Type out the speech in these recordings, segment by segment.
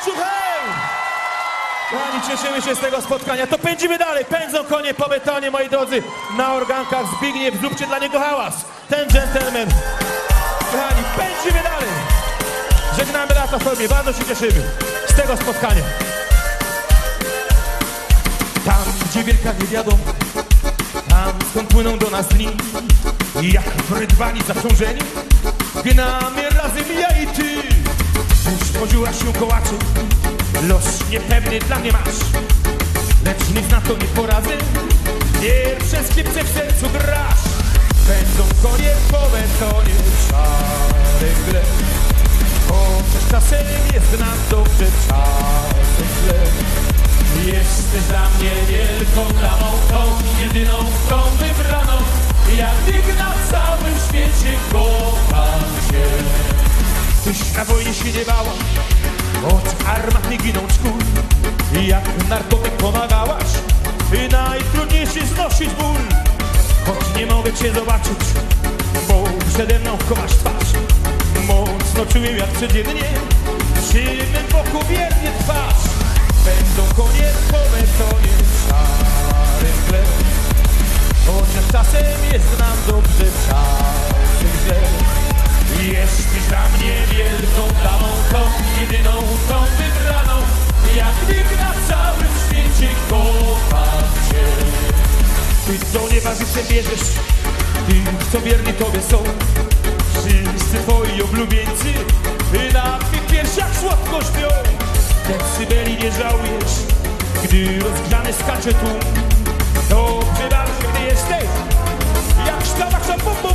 Kościół, hej! Kochani, cieszymy się z tego spotkania. To pędzimy dalej. Pędzą konie po betonie, moi drodzy. Na organkach Zbigniew, zróbcie dla niego hałas. Ten gentleman. Kochani, pędzimy dalej. Żegnamy lata w formie. Bardzo się cieszymy z tego spotkania. Tam, gdzie wielka nie wiadomo, tam skąd płyną do nas dni, jak rydwani zaprzężeni, gnamy razem ja i ty. Podziura się kołaczy, los niepewny dla mnie masz, lecz nic na to nie poradzę, pierwsze skrzypce w sercu grasz. Będą konie po betonie, szare gle, chociaż czasem jest nam dobrze, czasem źle. Jesteś dla mnie wielką damą, na wojnie się nie bała, od armat nie ginął czkór. Jak narkotyk pomagałaś, by najtrudniejszy znosić ból. Choć nie mogę cię zobaczyć, bo przede mną chowasz twarz. Mocno czuję jak codziennie, przy mym boku wiernie twarz. Będą konie po betonie, szary chleb. Chociaż czasem jest nam dobrze, czasem źle. Jesteś dla mnie nieważne bierzesz, tych co wierni tobie są. Wszyscy twoi oblubieńcy By na twych piersiach słodko śpią Decybeli nie żałujesz Gdy rozgrzany skacze tu Dobrze bardzo, gdy jesteś Jak sztabach za bum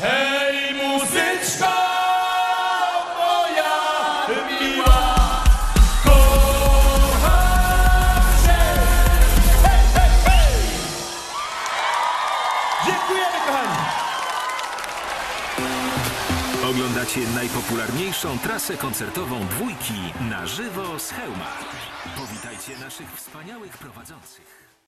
Hej, muzyczko moja miła, kocham. Hej, hej, hej! Dziękujemy, kochani! Oglądacie najpopularniejszą trasę koncertową dwójki na żywo z hełma. Powitajcie naszych wspaniałych prowadzących.